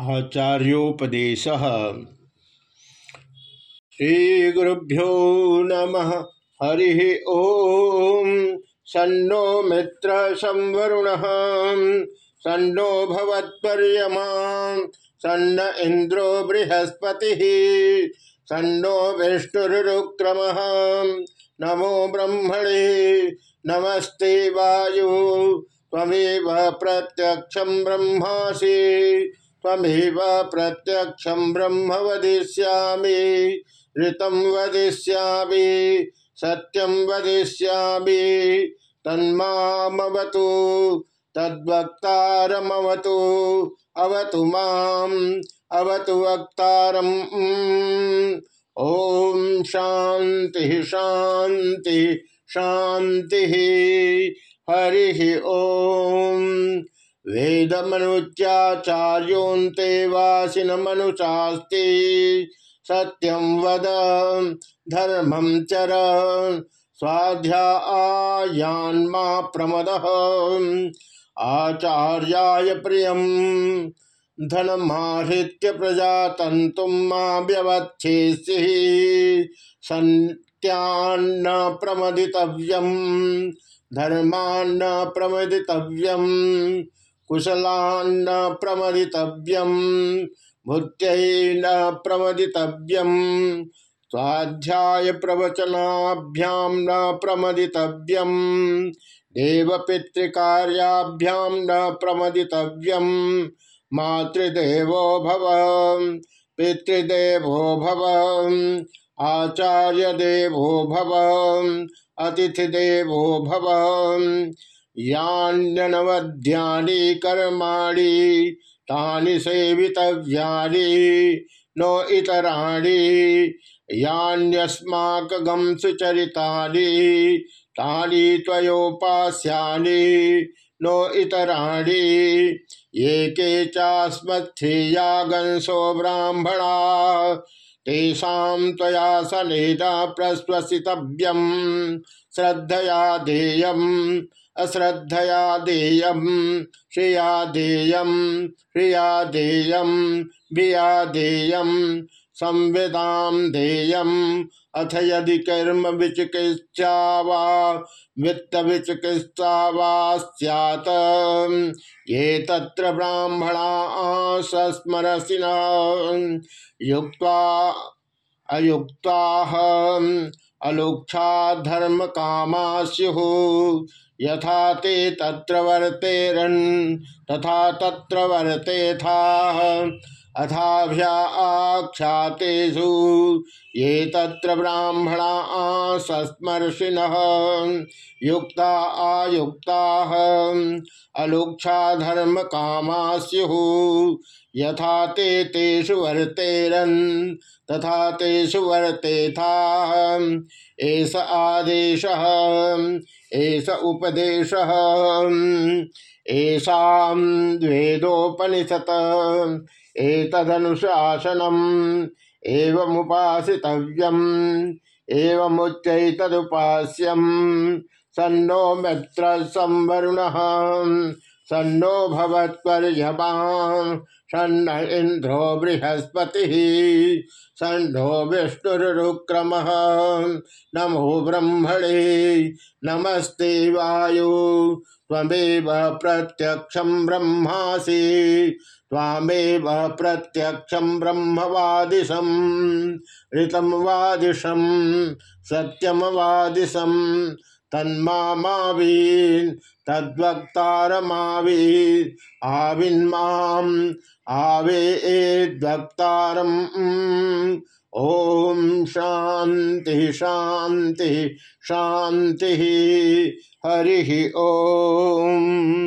आचार्योपदेश। श्रीगुरुभ्यो नमः। हरि ओम। सन्नो मित्र संवरुण सन्नो भवत्पर्यमा सन्न इंद्रो बृहस्पति। सन्नो विष्णुरुक्रम नमो ब्रह्मणे। नमस्ते वायु। तमेव प्रत्यक्षं ब्रह्मासि। तमेव प्रत्यक्षं ब्रह्म वदिष्यामि, ऋतं वदिष्यामि, सत्यं वदिष्यामि, तन्मामवतु, तद्वक्तारमवतु, अवतु माम्, अवतु वक्तारम्। ॐ शान्तिः शान्तिः शान्तिः, हरि ओम। वेदमनुच्याचार्योन्ते वासिनमनुशास्ति सत्यं वद, धर्मं चर स्वाध्यायान्मा प्रमदः। आचार्याय प्रियं, धनमाहृत्य प्रजातन्तुं मा व्यवच्छेषि सन्त्यान्न प्रमदितव्यम् धर्मान्न प्रमदितव्यम कुशलान्न प्रमदितव्यम भूत्य प्रमदितव्यम स्वाध्याय प्रवचनाभ्याम न प्रमदितव्यम देवपितृकार्याभ्याम न प्रमदितव्यम मातृदेवो भव। पितृदेवो भव। आचार्य देवो भव। अतिथिदेवो भव। यान्यनवध्यानि कर्माणि, तानि सेवितव्यानि, नो इतराणि यान्यस्माकगं सुचरितानि तानि त्वयोपास्यानि, नो इतराणि। ये के चास्मत्थेयागंसो ब्राह्मणा तेषां त्वया सनेन प्रस्वसितव्यं। श्रद्धया देयम् अश्रद्धया देयं श्रिया देयं श्रिया देयं विया देयं। संविदां देयम्। अथ यदि कर्म विचिकित्सा वित्त विचिकित्सा वा ये तत्र ब्राह्मणा सस्मरसिना युक्ता अयुक्ता, अलुक्षा धर्म कामा स्यु यथा ते तत्र वर्तेरन्, तथा तत्र वर्ते था अथाभ्या आख्यातेषु ये तत्र ब्राह्मणा सस्मर्षिण युक्ता आयुक्ता। अलुक्षा धर्म कामा स्यु यथा ते तेषु वर्तेरन्, तथा तेषु वर्ते था एष आदेश, एष उपदेश। ऐसा वेदोपनिषत् एतदनुशासनम् एवमुपासितव्यम् एवमुच्चैतदुपास्यम्। सन्नो मित्र संवरुण सन्नो भवत्पर्यमा। सन्न इंद्रो बृहस्पति। सन्नो विष्णुरुक्रम नमो ब्रह्मणे, नमस्ते वायु। त्वमेव प्रत्यक्षं ब्रह्मासि। त्वामेव प्रत्यक्षं ब्रह्मवादिशं। ऋतं वादिशं सत्यमवादिशं तन्मावीन् तद्वक्तारमावीन्। आविन्माम् आवेद्वक्तारम् ओम शांति शांति शांति हरि ओम।